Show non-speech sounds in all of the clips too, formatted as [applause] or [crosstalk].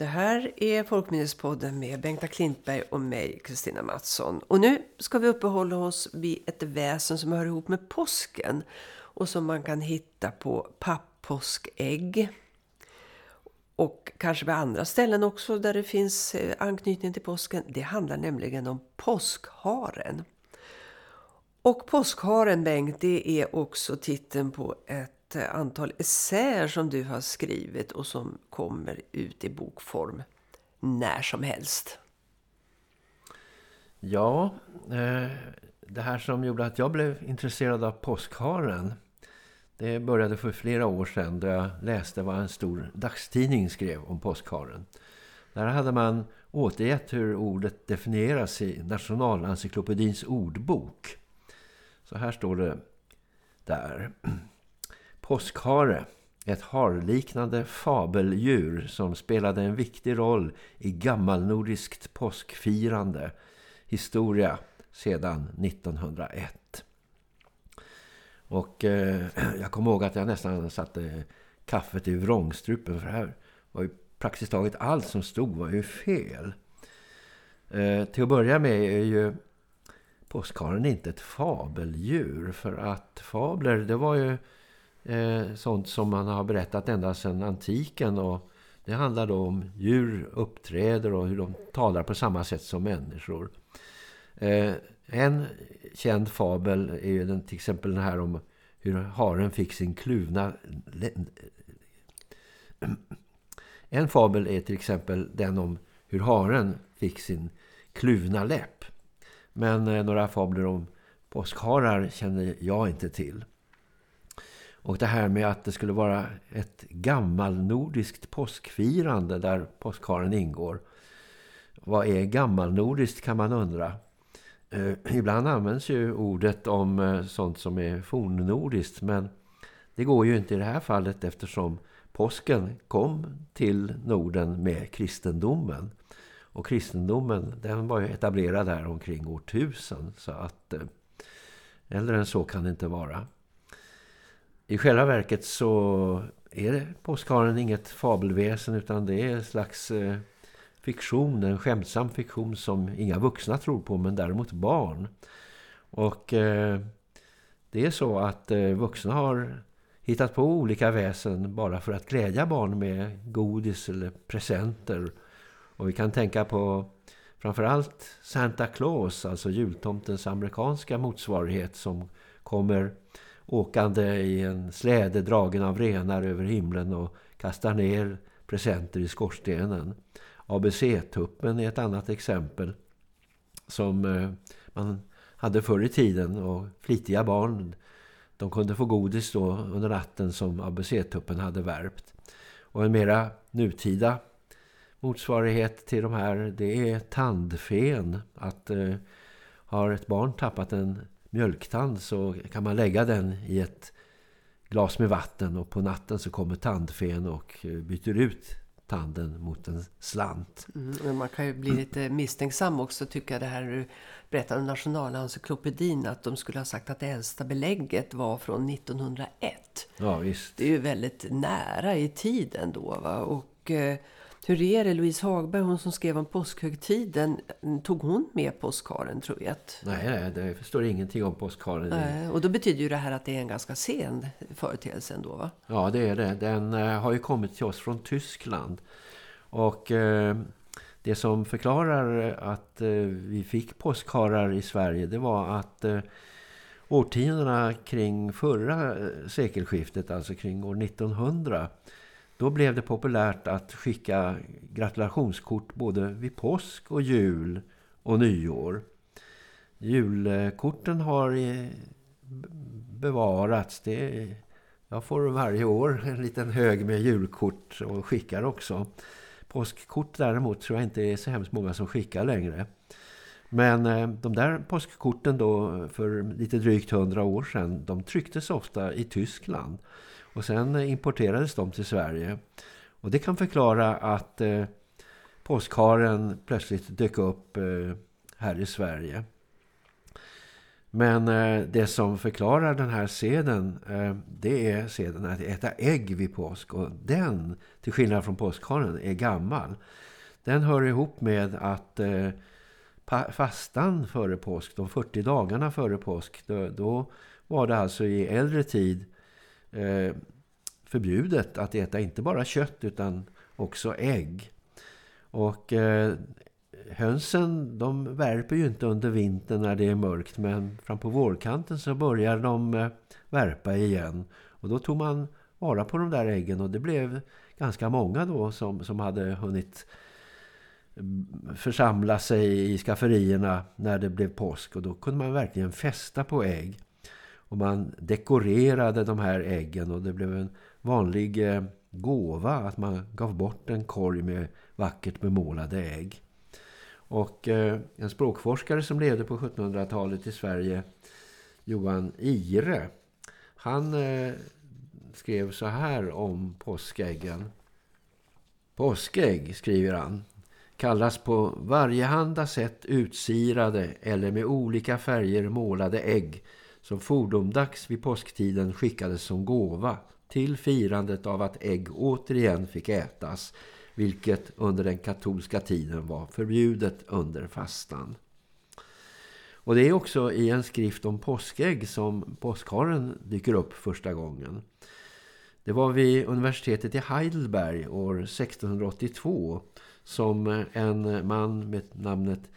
Det här är Folkminnespodden med Bengta Klintberg och mig, Kristina Mattsson. Och nu ska vi uppehålla oss vid ett väsen som hör ihop med påsken och som man kan hitta på papppåskägg. Och kanske på andra ställen också där det finns eh, anknytning till påsken. Det handlar nämligen om påskharen. Och påskharen, Bengt, det är också titeln på ett ett eh, antal essäer som du har skrivit och som kommer ut i bokform när som helst. Ja, eh, det här som gjorde att jag blev intresserad av påskharen det började för flera år sedan då jag läste vad en stor dagstidning skrev om påskharen. Där hade man återgett hur ordet definieras i Nationalencyklopedins ordbok. Så här står det där. Påskhare, ett harliknande fabeldjur som spelade en viktig roll i gammalnordiskt påskfirande. Historia sedan 1901. Och eh, [clears throat] jag kommer ihåg att jag nästan satte kaffet i vrångstrupen för det här var ju praktiskt taget allt som stod var ju fel. Eh, till att börja med är ju påskharen inte ett fabeldjur för att fabler det var ju eh, sånt som man har berättat ända sedan antiken och det handlar då om djur uppträder och hur de talar på samma sätt som människor. Eh, en känd fabel är ju den, till exempel den här om hur haren fick sin kluvna... [clears throat] En fabel är till exempel den om hur haren fick sin kluvna läpp. Men eh, några fabler om påskharar känner jag inte till. Och det här med att det skulle vara ett gammalnordiskt påskfirande där påskharen ingår. Vad är gammalnordiskt kan man undra. Eh, ibland används ju ordet om eh, sånt som är fornnordiskt men det går ju inte i det här fallet eftersom påsken kom till Norden med kristendomen. Och kristendomen den var ju etablerad där omkring år 1000, så att eh, äldre än så kan det inte vara. I själva verket så är påskharen inget fabelväsen utan det är en slags eh, fiktion, en skämtsam fiktion som inga vuxna tror på men däremot barn. Och eh, det är så att eh, vuxna har hittat på olika väsen bara för att glädja barn med godis eller presenter. Och vi kan tänka på framförallt Santa Claus, alltså jultomtens amerikanska motsvarighet som kommer åkande i en släde dragen av renar över himlen och kastar ner presenter i skorstenen. ABC-tuppen är ett annat exempel som eh, man hade förr i tiden och flitiga barn de kunde få godis då under natten som ABC-tuppen hade värpt. Och en mera nutida motsvarighet till de här det är tandfen. Att eh, har ett barn tappat en mjölktand så kan man lägga den i ett glas med vatten och på natten så kommer tandfen och eh, byter ut tanden mot en slant. Mm, men man kan ju bli lite misstänksam också tycker jag det här du berättar om Nationalencyklopedin att de skulle ha sagt att det äldsta belägget var från 1901. Ja visst. Det är ju väldigt nära i tiden då va? Och eh, hur är det? Louise Hagberg, hon som skrev om påskhögtiden, tog hon med påskharen tror jag? Nej, nej, det förstår ingenting om påskharen. Nej, och då betyder ju det här att det är en ganska sen företeelse ändå va? Ja, det är det. Den eh, har ju kommit till oss från Tyskland. Och eh, det som förklarar att eh, vi fick påskharar i Sverige det var att eh, årtiondena kring förra sekelskiftet, alltså kring år 1900 då blev det populärt att skicka gratulationskort både vid påsk och jul och nyår. Julkorten har eh, bevarats. Det jag får varje år en liten hög med julkort och skickar också. Påskkort däremot tror jag inte är så hemskt många som skickar längre. Men eh, de där påskkorten då för lite drygt hundra år sedan, de trycktes ofta i Tyskland. Och sen eh, importerades de till Sverige. Och det kan förklara att eh, påskharen plötsligt dök upp eh, här i Sverige. Men eh, det som förklarar den här seden eh, det är seden att äta ägg vid påsk. Och den, till skillnad från påskharen, är gammal. Den hör ihop med att eh, fastan före påsk, de 40 dagarna före påsk, då, då var det alltså i äldre tid eh, förbjudet att äta inte bara kött utan också ägg. Och eh, hönsen de värper ju inte under vintern när det är mörkt men fram på vårkanten så börjar de eh, värpa igen. Och då tog man vara på de där äggen och det blev ganska många då som, som hade hunnit mm, församla sig i skafferierna när det blev påsk och då kunde man verkligen fästa på ägg. Och man dekorerade de här äggen och det blev en vanlig eh, gåva att man gav bort en korg med vackert bemålade ägg. Och eh, en språkforskare som levde på 1700-talet i Sverige, Johan Ire, han eh, skrev så här om påskäggen. Påskägg, skriver han, kallas på varjehanda sätt utsirade eller med olika färger målade ägg som fordomdags vid påsktiden skickades som gåva till firandet av att ägg återigen fick ätas vilket under den katolska tiden var förbjudet under fastan. Och det är också i en skrift om påskägg som påskharen dyker upp första gången. Det var vid universitetet i Heidelberg år 1682 som en man med namnet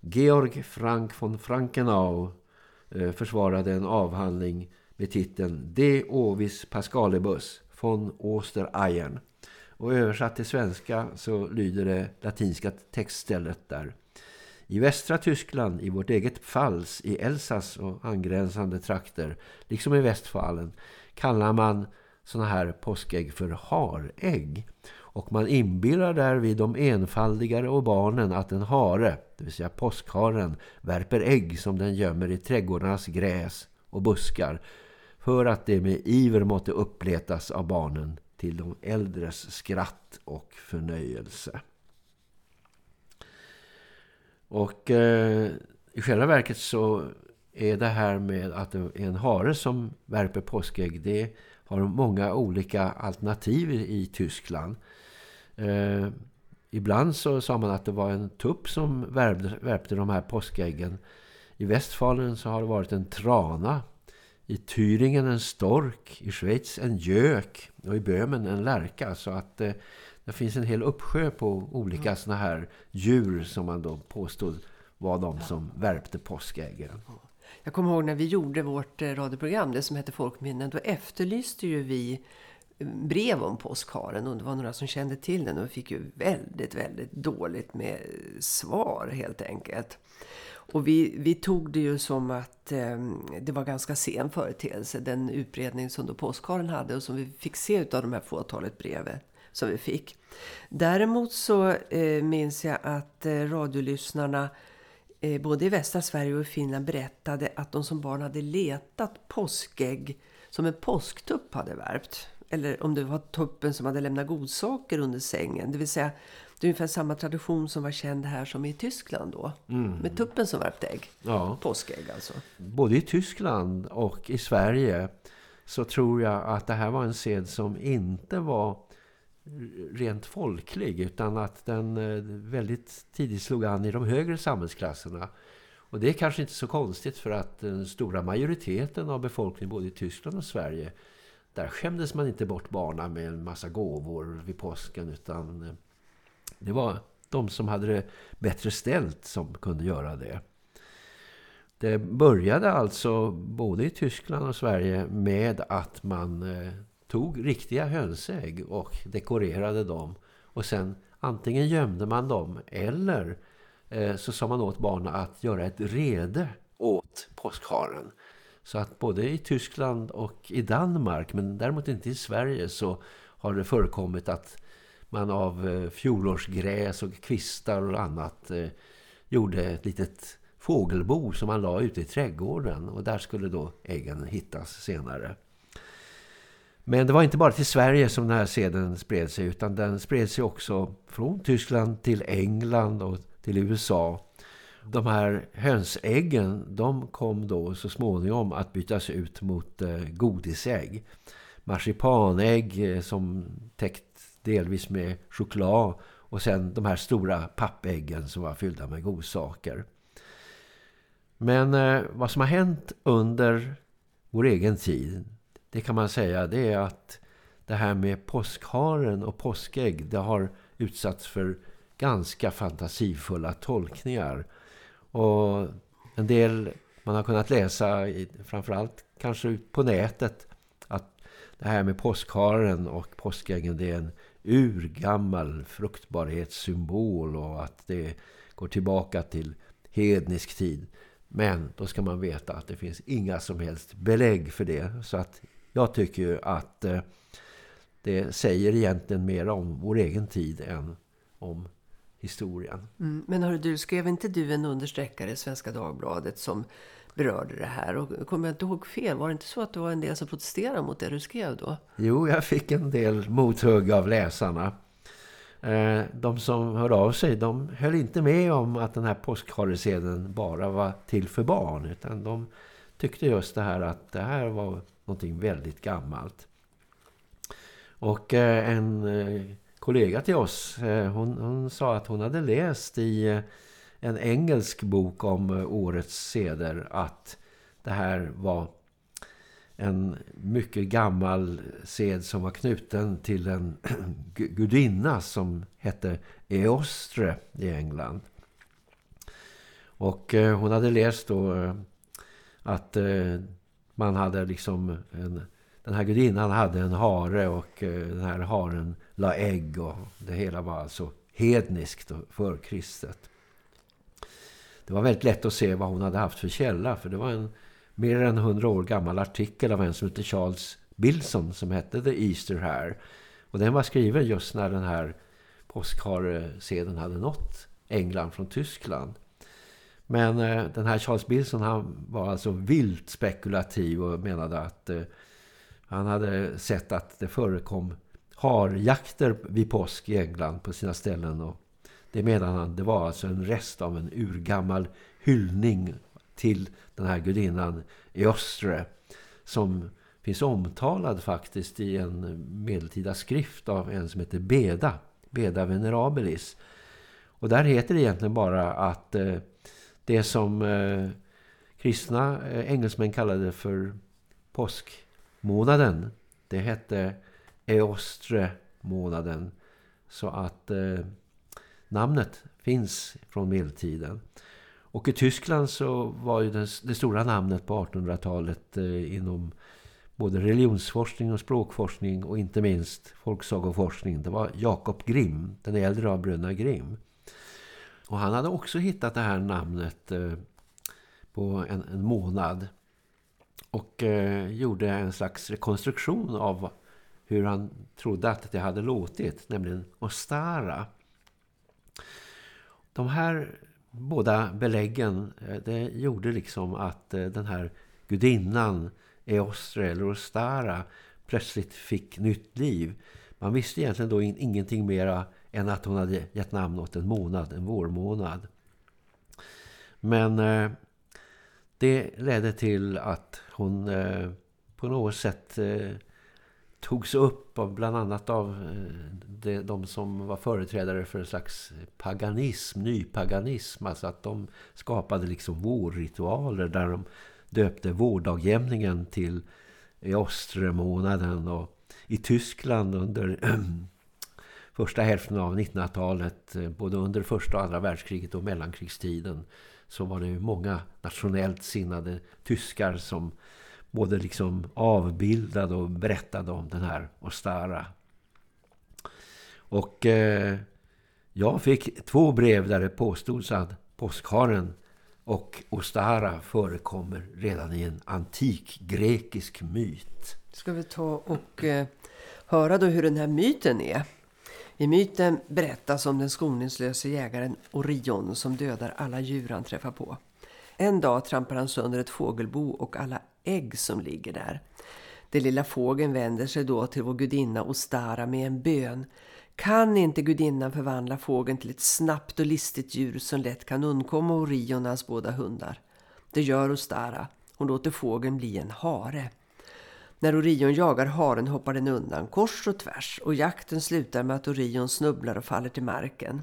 Georg Frank von Frankenau Eh, försvarade en avhandling med titeln De Ovis Pascalibus von Ostereiern och översatt till svenska så lyder det latinska textstället där. I västra Tyskland, i vårt eget Pfalz, i Elsass och angränsande trakter, liksom i Västfalen, kallar man såna här påskägg för harägg. Och man inbillar där vid de enfaldigare och barnen att en hare, det vill säga påskharen, värper ägg som den gömmer i trädgårdarnas gräs och buskar för att det med iver måtte uppletas av barnen till de äldres skratt och förnöjelse. Och eh, i själva verket så är det här med att det är en hare som värper påskägg, det har många olika alternativ i, Tyskland. Eh, ibland så sa man att det var en tupp som värpte, värpte de här påskäggen. I Västfalen så har det varit en trana i Thüringen en stork, i Schweiz en gök och i Böhmen en lärka. Så att eh, det finns en hel uppsjö på olika mm. såna här djur som man då påstod var de som värpte påskäggen. Jag kommer ihåg när vi gjorde vårt eh, radioprogram, det som hette Folkminnen, då efterlyste ju vi eh, brev om påskharen och det var några som kände till den och vi fick ju väldigt, väldigt dåligt med eh, svar helt enkelt. Och vi, vi tog det ju som att eh, det var ganska sen företeelse, den utbredning som då påskharen hade och som vi fick se av de här fåtalet brevet som vi fick. Däremot så eh, minns jag att eh, radiolyssnarna eh, både i västra Sverige och i Finland berättade att de som barn hade letat påskägg som en påsktupp hade värpt. Eller om det var tuppen som hade lämnat godsaker under sängen. Det vill säga det är ungefär samma tradition som var känd här som i Tyskland då. Mm. Med tuppen som värpte ägg. Ja. Påskägg alltså. Både i Tyskland och i Sverige så tror jag att det här var en sed som inte var rent folklig utan att den eh, väldigt tidigt slog an i de högre samhällsklasserna. Och det är kanske inte så konstigt för att den stora majoriteten av befolkningen både i Tyskland och Sverige där skämdes man inte bort barnen med en massa gåvor vid påsken utan eh, det var de som hade det bättre ställt som kunde göra det. Det började alltså både i Tyskland och Sverige med att man eh, tog riktiga hönsägg och dekorerade dem. Och sen antingen gömde man dem eller eh, så sa man åt barnen att göra ett rede åt påskharen. Så att både i Tyskland och i Danmark, men däremot inte i Sverige så har det förekommit att man av eh, fjolårsgräs och kvistar och annat eh, gjorde ett litet fågelbo som man la ute i trädgården och där skulle då äggen hittas senare. Men det var inte bara till Sverige som den här seden spred sig utan den spred sig också från Tyskland till England och till USA. De här hönsäggen de kom då så småningom att bytas ut mot eh, godisägg. Marsipanägg eh, som täckt delvis med choklad och sen de här stora pappäggen som var fyllda med godsaker. Men eh, vad som har hänt under vår egen tid, det kan man säga, det är att det här med påskharen och påskägg, det har utsatts för ganska fantasifulla tolkningar. Och en del man har kunnat läsa, framförallt kanske på nätet, att det här med påskharen och påskäggen det är en urgammal fruktbarhetssymbol och att det går tillbaka till hednisk tid. Men då ska man veta att det finns inga som helst belägg för det. Så att jag tycker ju att eh, det säger egentligen mer om vår egen tid än om historien. Mm, men hörru, du skrev inte du en understreckare i Svenska Dagbladet som berörde det här? Och kommer jag inte ihåg fel, var det inte så att det var en del som protesterade mot det du skrev då? Jo, jag fick en del mothugg av läsarna. Eh, de som hörde av sig, de höll inte med om att den här påskhareseden bara var till för barn. Utan de tyckte just det här att det här var någonting väldigt gammalt. Och eh, en eh, kollega till oss, eh, hon, hon sa att hon hade läst i en engelsk bok om årets seder att det här var en mycket gammal sed som var knuten till en [clears throat] gudinna som hette Eostre i England. Och hon hade läst då att man hade liksom en, den här gudinnan hade en hare och eh, den här haren la ägg och det hela var alltså hedniskt och förkristet. Det var väldigt lätt att se vad hon hade haft för källa för det var en mer än hundra år gammal artikel av en som heter Charles Bilson som hette The Easter Hare. Och den var skriven just när den här påskhareseden hade nått England från Tyskland. Men eh, den här Charles Bilson han var alltså vilt spekulativ och menade att eh, han hade sett att det förekom harjakter vid påsk i England på sina ställen och det menade han det var alltså en rest av en urgammal hyllning till den här gudinnan Eostre som finns omtalad faktiskt i en medeltida skrift av en som heter Beda, Beda Venerabilis. Och där heter det egentligen bara att eh, det som eh, kristna eh, engelsmän kallade för påskmånaden, det hette Eostre-månaden. Så att eh, namnet finns från medeltiden. Och i Tyskland så var ju det, det stora namnet på 1800-talet eh, inom både religionsforskning och språkforskning och inte minst folksagoforskning. Det var Jakob Grimm, den äldre av bröderna Grimm. Och han hade också hittat det här namnet eh, på en, en, månad. Och eh, gjorde en slags rekonstruktion av hur han trodde att det hade låtit, nämligen Ostara. De här båda beläggen eh, det gjorde liksom att den här gudinnan Eostre eller Ostara plötsligt fick nytt liv. Man visste egentligen då ingenting mera än att hon hade gett namn åt en månad, en vårmånad. Men eh, det ledde till att hon eh, på något sätt eh, togs upp av bland annat av eh, de, de som var företrädare för en slags paganism, nypaganism. Alltså att de skapade liksom vårritualer där de döpte vårdagjämningen till Ostremånaden och i Tyskland under [clears throat] första hälften av 1900-talet, eh, både under första och andra världskriget och mellankrigstiden så var det många nationellt sinnade tyskar som både liksom avbildade och berättade om den här Ostara. Och eh, jag fick två brev där det påstods att påskharen och Ostara förekommer redan i en antik grekisk myt. Ska vi ta och eh, höra då hur den här myten är? I myten berättas om den skoningslöse jägaren Orion som dödar alla djur han träffar på. En dag trampar han sönder ett fågelbo och alla ägg som ligger där. Den lilla fågeln vänder sig då till vår gudinna Ostara med en bön. Kan inte gudinnan förvandla fågeln till ett snabbt och listigt djur som lätt kan undkomma Orion och hans båda hundar? Det gör Ostara. Hon låter fågeln bli en hare. När Orion jagar haren hoppar den undan kors och tvärs och jakten slutar med att Orion snubblar och faller till marken.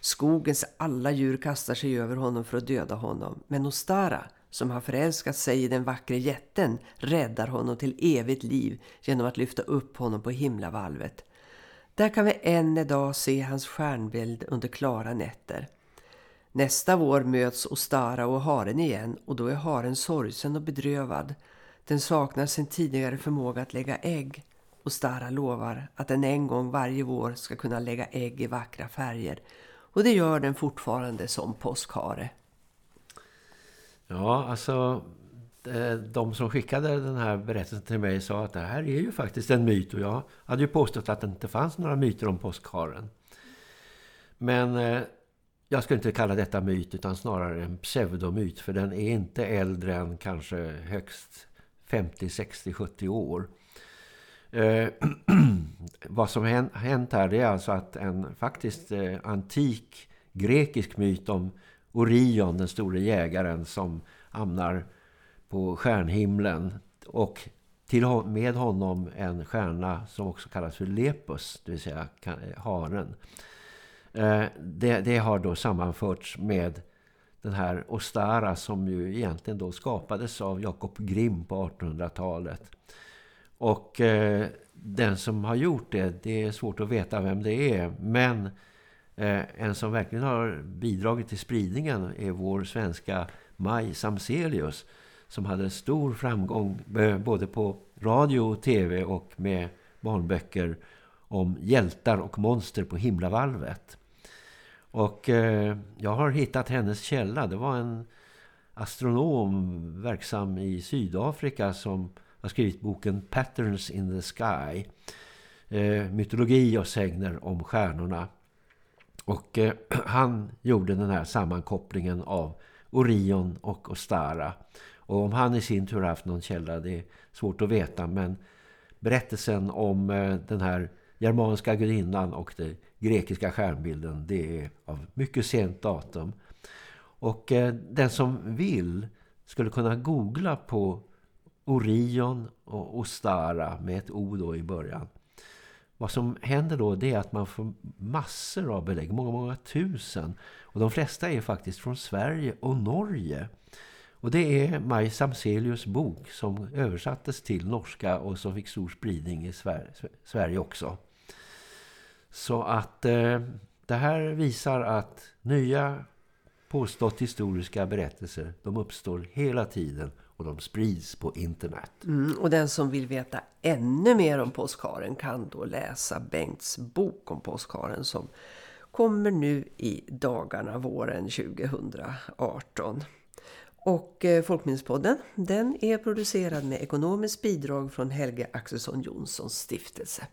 Skogens alla djur kastar sig över honom för att döda honom. Men Ostara, som har förälskat sig i den vackre jätten, räddar honom till evigt liv genom att lyfta upp honom på himlavalvet. Där kan vi än idag se hans stjärnbild under klara nätter. Nästa vår möts Ostara och haren igen och då är haren sorgsen och bedrövad. Den saknar sin tidigare förmåga att lägga ägg. Stara lovar att den en gång varje vår ska kunna lägga ägg i vackra färger. Och det gör den fortfarande som påskhare. Ja, alltså eh, de som skickade den här berättelsen till mig sa att det här är ju faktiskt en myt. Och jag hade ju påstått att det inte fanns några myter om påskharen. Men eh, jag skulle inte kalla detta myt utan snarare en pseudomyt. För den är inte äldre än kanske högst 50, 60, 70 år. Eh, [clears throat] vad som hänt här är alltså att en faktiskt eh, antik grekisk myt om Orion, den store jägaren som hamnar på stjärnhimlen och till, med honom en stjärna som också kallas för Lepus, det vill säga haren. Eh, det, det, har då sammanförts med den här Ostara som ju egentligen då skapades av Jakob Grimm på 1800-talet. Och eh, den som har gjort det, det är svårt att veta vem det är. Men eh, en som verkligen har bidragit till spridningen är vår svenska Maj Samselius som hade stor framgång eh, både på radio och tv och med barnböcker om hjältar och monster på himlavalvet. Och eh, jag har hittat hennes källa. Det var en astronom verksam i Sydafrika som har skrivit boken Patterns in the Sky. Eh, mytologi och sägner om stjärnorna. Och eh, [clears throat] han gjorde den här sammankopplingen av Orion och Ostara. Och om han i sin tur haft någon källa, det är svårt att veta. Men berättelsen om eh, den här germanska gudinnan och den grekiska stjärnbilden, det är av mycket sent datum. Och eh, den som vill skulle kunna googla på Orion och Ostara med ett O då i början. Vad som händer då det är att man får massor av belägg, många, många tusen. Och de flesta är faktiskt från Sverige och Norge. Och det är Maj Samselius bok som översattes till norska och som fick stor spridning i Sverige också. Så att eh, det här visar att nya påstått historiska berättelser de uppstår hela tiden och de sprids på internet. Mm, och den som vill veta ännu mer om påskharen kan då läsa Bengts bok om påskharen som kommer nu i dagarna våren 2018. Och eh, Folkminnespodden den är producerad med ekonomiskt bidrag från Helge Axelsson Jonssons stiftelse.